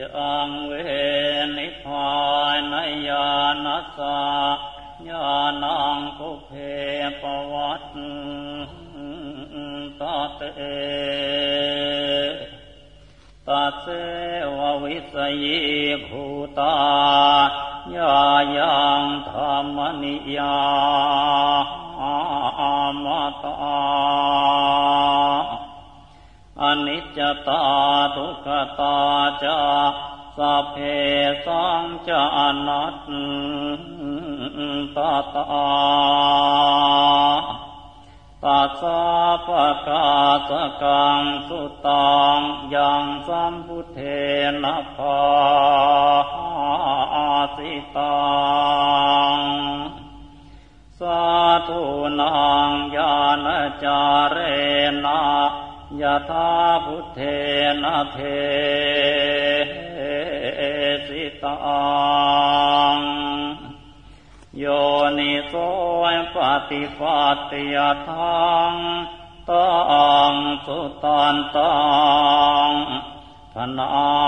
ยังเวนิพานญาณสาญาณังกุเพปวัตตเตตัสเสววิสยีภูตายายังธรรมนิยา อนิจจตาทุกขตาจาสัพเพสังจานัตตาตาตัสสะปะกาสกังสุตังยังสัมพุเทนะภาสิตังสาธุนางญาณจาเร ยะธาพุทเทนะเทสิตังโยนิโสปฏิปัติยทังตังสุตันตังพนา